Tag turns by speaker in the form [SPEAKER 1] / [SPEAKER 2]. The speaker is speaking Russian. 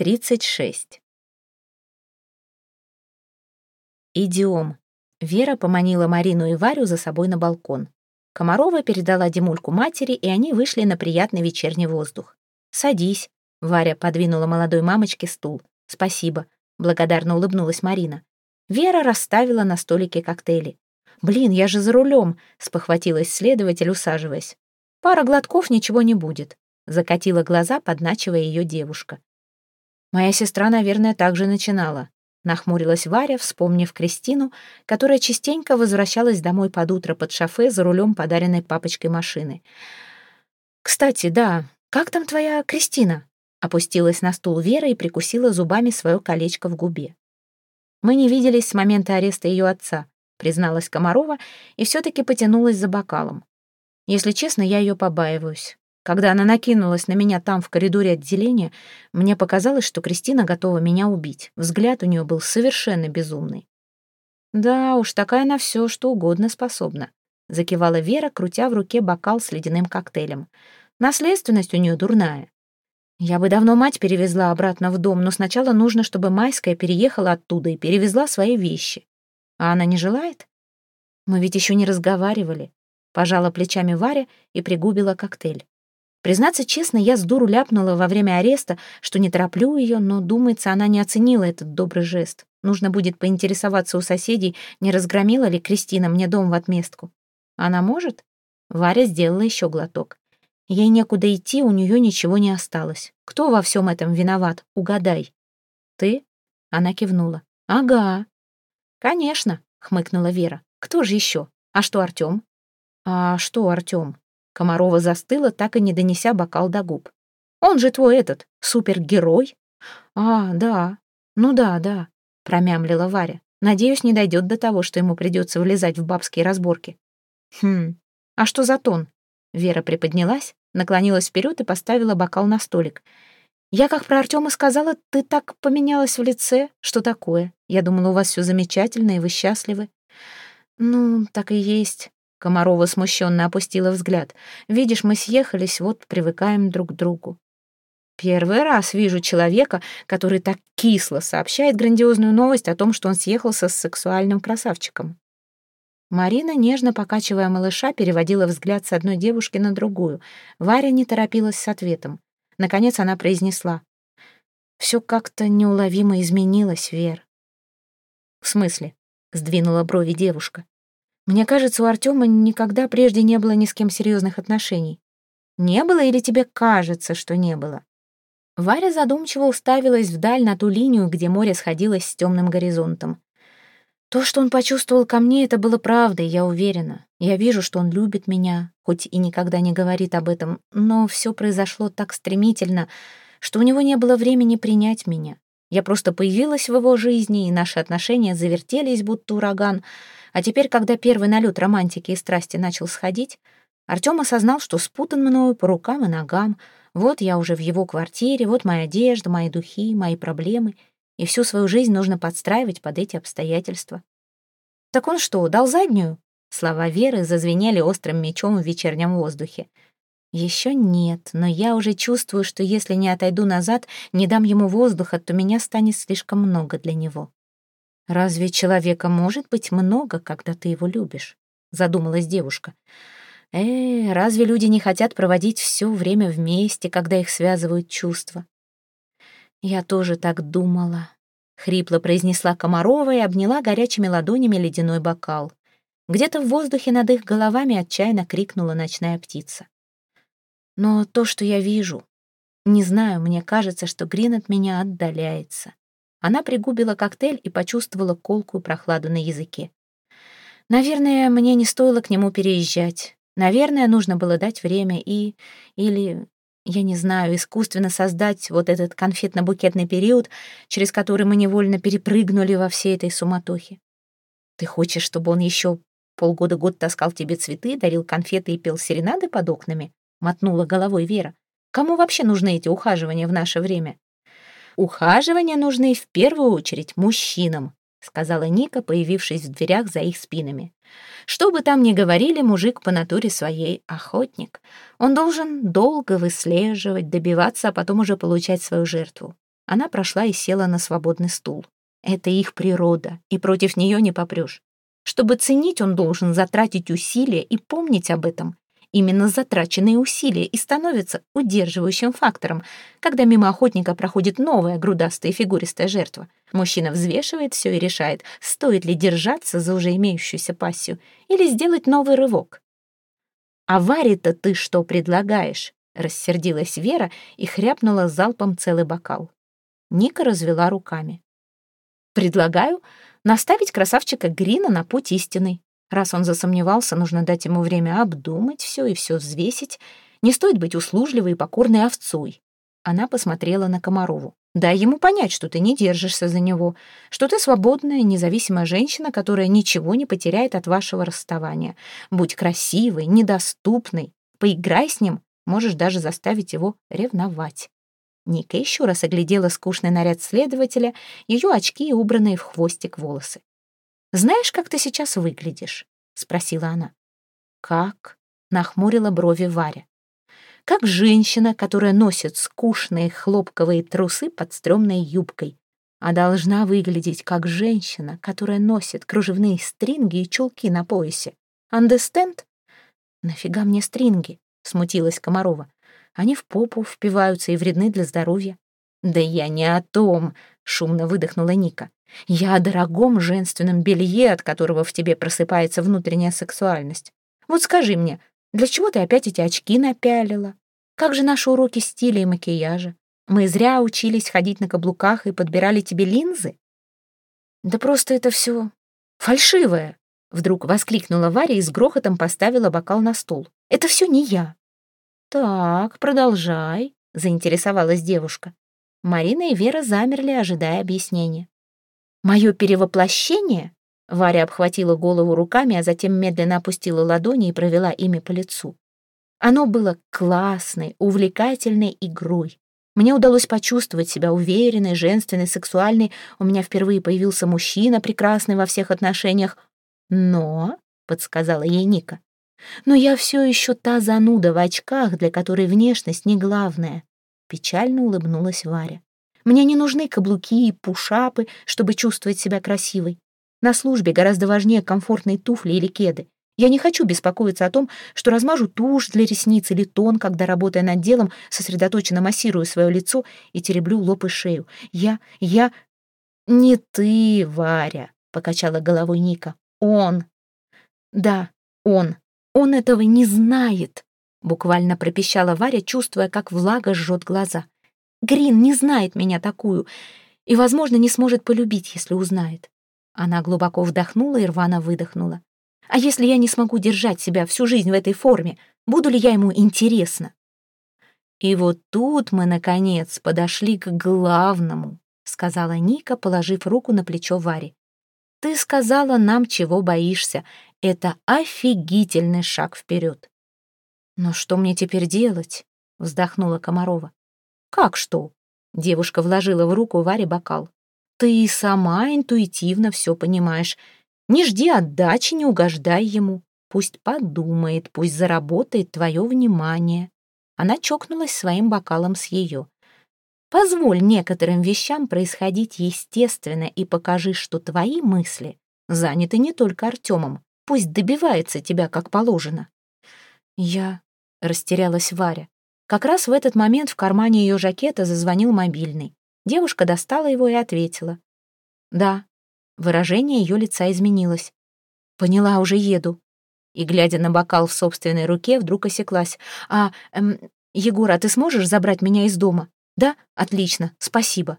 [SPEAKER 1] 36. Идиом. Вера поманила Марину и Варю за собой на балкон. Комарова передала Димульку матери, и они вышли на приятный вечерний воздух. «Садись», — Варя подвинула молодой мамочке стул. «Спасибо», — благодарно улыбнулась Марина. Вера расставила на столике коктейли. «Блин, я же за рулем», — спохватилась следователь, усаживаясь. «Пара глотков ничего не будет», — закатила глаза, подначивая ее девушка. Моя сестра, наверное, так же начинала. Нахмурилась Варя, вспомнив Кристину, которая частенько возвращалась домой под утро под шофе за рулем подаренной папочкой машины. «Кстати, да, как там твоя Кристина?» Опустилась на стул Вера и прикусила зубами свое колечко в губе. «Мы не виделись с момента ареста ее отца», призналась Комарова и все-таки потянулась за бокалом. «Если честно, я ее побаиваюсь. Когда она накинулась на меня там, в коридоре отделения, мне показалось, что Кристина готова меня убить. Взгляд у нее был совершенно безумный. «Да уж, такая на все, что угодно способна», — закивала Вера, крутя в руке бокал с ледяным коктейлем. «Наследственность у нее дурная. Я бы давно мать перевезла обратно в дом, но сначала нужно, чтобы Майская переехала оттуда и перевезла свои вещи. А она не желает? Мы ведь еще не разговаривали». Пожала плечами Варя и пригубила коктейль. Признаться честно, я с дуру ляпнула во время ареста, что не тороплю ее, но, думается, она не оценила этот добрый жест. Нужно будет поинтересоваться у соседей, не разгромила ли Кристина мне дом в отместку. Она может? Варя сделала еще глоток. Ей некуда идти, у нее ничего не осталось. Кто во всем этом виноват? Угадай. Ты? Она кивнула. Ага. Конечно, хмыкнула Вера. Кто же еще? А что Артем? А что Артем? Комарова застыла, так и не донеся бокал до губ. «Он же твой этот, супергерой?» «А, да, ну да, да», — промямлила Варя. «Надеюсь, не дойдет до того, что ему придется влезать в бабские разборки». «Хм, а что за тон?» Вера приподнялась, наклонилась вперед и поставила бокал на столик. «Я, как про Артема сказала, ты так поменялась в лице. Что такое? Я думала, у вас все замечательно, и вы счастливы». «Ну, так и есть. Комарова смущенно опустила взгляд. «Видишь, мы съехались, вот привыкаем друг к другу». Первый раз вижу человека, который так кисло сообщает грандиозную новость о том, что он съехался с сексуальным красавчиком. Марина, нежно покачивая малыша, переводила взгляд с одной девушки на другую. Варя не торопилась с ответом. Наконец она произнесла. «Все как-то неуловимо изменилось, Вер». «В смысле?» — сдвинула брови девушка. Мне кажется, у Артема никогда прежде не было ни с кем серьезных отношений. Не было или тебе кажется, что не было? Варя задумчиво уставилась вдаль на ту линию, где море сходилось с темным горизонтом. То, что он почувствовал ко мне, это было правдой, я уверена. Я вижу, что он любит меня, хоть и никогда не говорит об этом, но все произошло так стремительно, что у него не было времени принять меня. Я просто появилась в его жизни, и наши отношения завертелись, будто ураган — а теперь, когда первый налет романтики и страсти начал сходить, Артем осознал, что спутан мною по рукам и ногам. Вот я уже в его квартире, вот моя одежда, мои духи, мои проблемы, и всю свою жизнь нужно подстраивать под эти обстоятельства. «Так он что, дал заднюю?» Слова Веры зазвенели острым мечом в вечернем воздухе. «Еще нет, но я уже чувствую, что если не отойду назад, не дам ему воздуха, то меня станет слишком много для него». «Разве человека может быть много, когда ты его любишь?» — задумалась девушка. «Э, разве люди не хотят проводить все время вместе, когда их связывают чувства?» «Я тоже так думала», — хрипло произнесла Комарова и обняла горячими ладонями ледяной бокал. Где-то в воздухе над их головами отчаянно крикнула ночная птица. «Но то, что я вижу, не знаю, мне кажется, что Грин от меня отдаляется. Она пригубила коктейль и почувствовала колкую прохладу на языке. Наверное, мне не стоило к нему переезжать. Наверное, нужно было дать время и... Или, я не знаю, искусственно создать вот этот конфетно-букетный период, через который мы невольно перепрыгнули во всей этой суматохе. Ты хочешь, чтобы он еще полгода-год таскал тебе цветы, дарил конфеты и пел серенады под окнами? Мотнула головой Вера. Кому вообще нужны эти ухаживания в наше время? ухаживания нужны в первую очередь мужчинам», сказала Ника, появившись в дверях за их спинами. «Что бы там ни говорили, мужик по натуре своей охотник. Он должен долго выслеживать, добиваться, а потом уже получать свою жертву. Она прошла и села на свободный стул. Это их природа, и против нее не попрешь. Чтобы ценить, он должен затратить усилия и помнить об этом. Именно затраченные усилия и становятся удерживающим фактором, когда мимо охотника проходит новая грудастая фигуристая жертва. Мужчина взвешивает все и решает, стоит ли держаться за уже имеющуюся пассию или сделать новый рывок. «А Варе-то ты что предлагаешь?» — рассердилась Вера и хряпнула залпом целый бокал. Ника развела руками. «Предлагаю наставить красавчика Грина на путь истинный. Раз он засомневался, нужно дать ему время обдумать все и все взвесить. Не стоит быть услужливой и покорной овцой. Она посмотрела на Комарову. Дай ему понять, что ты не держишься за него, что ты свободная, независимая женщина, которая ничего не потеряет от вашего расставания. Будь красивой, недоступной, поиграй с ним, можешь даже заставить его ревновать. Ника еще раз оглядела скучный наряд следователя, ее очки убранные в хвостик волосы. «Знаешь, как ты сейчас выглядишь?» — спросила она. «Как?» — нахмурила брови Варя. «Как женщина, которая носит скучные хлопковые трусы под стрёмной юбкой, а должна выглядеть как женщина, которая носит кружевные стринги и чулки на поясе. Understand?» «Нафига мне стринги?» — смутилась Комарова. «Они в попу впиваются и вредны для здоровья». «Да я не о том», — шумно выдохнула Ника. Я о дорогом женственном белье, от которого в тебе просыпается внутренняя сексуальность. Вот скажи мне, для чего ты опять эти очки напялила? Как же наши уроки стиля и макияжа? Мы зря учились ходить на каблуках и подбирали тебе линзы? Да просто это все фальшивое, вдруг воскликнула Варя и с грохотом поставила бокал на стол. Это все не я. Так, продолжай, заинтересовалась девушка. Марина и Вера замерли, ожидая объяснения. Мое перевоплощение? Варя обхватила голову руками, а затем медленно опустила ладони и провела ими по лицу. Оно было классной, увлекательной игрой. Мне удалось почувствовать себя уверенной, женственной, сексуальной. У меня впервые появился мужчина, прекрасный во всех отношениях. Но, — подсказала ей Ника, — но я все еще та зануда в очках, для которой внешность не главное. Печально улыбнулась Варя. Мне не нужны каблуки и пушапы, чтобы чувствовать себя красивой. На службе гораздо важнее комфортные туфли или кеды. Я не хочу беспокоиться о том, что размажу тушь для ресниц или тон, когда, работая над делом, сосредоточенно массирую свое лицо и тереблю лоб и шею. Я... я... «Не ты, Варя», — покачала головой Ника. «Он». «Да, он. Он этого не знает», — буквально пропищала Варя, чувствуя, как влага жжет глаза. Грин не знает меня такую и, возможно, не сможет полюбить, если узнает. Она глубоко вдохнула и рвано выдохнула. А если я не смогу держать себя всю жизнь в этой форме, буду ли я ему интересна? И вот тут мы, наконец, подошли к главному, сказала Ника, положив руку на плечо Варе. Ты сказала нам, чего боишься. Это офигительный шаг вперед. Но что мне теперь делать? вздохнула Комарова. «Как что?» Девушка вложила в руку Варе бокал. «Ты сама интуитивно все понимаешь. Не жди отдачи, не угождай ему. Пусть подумает, пусть заработает твое внимание». Она чокнулась своим бокалом с ее. «Позволь некоторым вещам происходить естественно и покажи, что твои мысли заняты не только Артемом. Пусть добивается тебя как положено». «Я...» — растерялась Варя. Как раз в этот момент в кармане ее жакета зазвонил мобильный. Девушка достала его и ответила. «Да». Выражение ее лица изменилось. «Поняла, уже еду». И, глядя на бокал в собственной руке, вдруг осеклась. «А, эм, Егор, а ты сможешь забрать меня из дома?» «Да? Отлично, спасибо».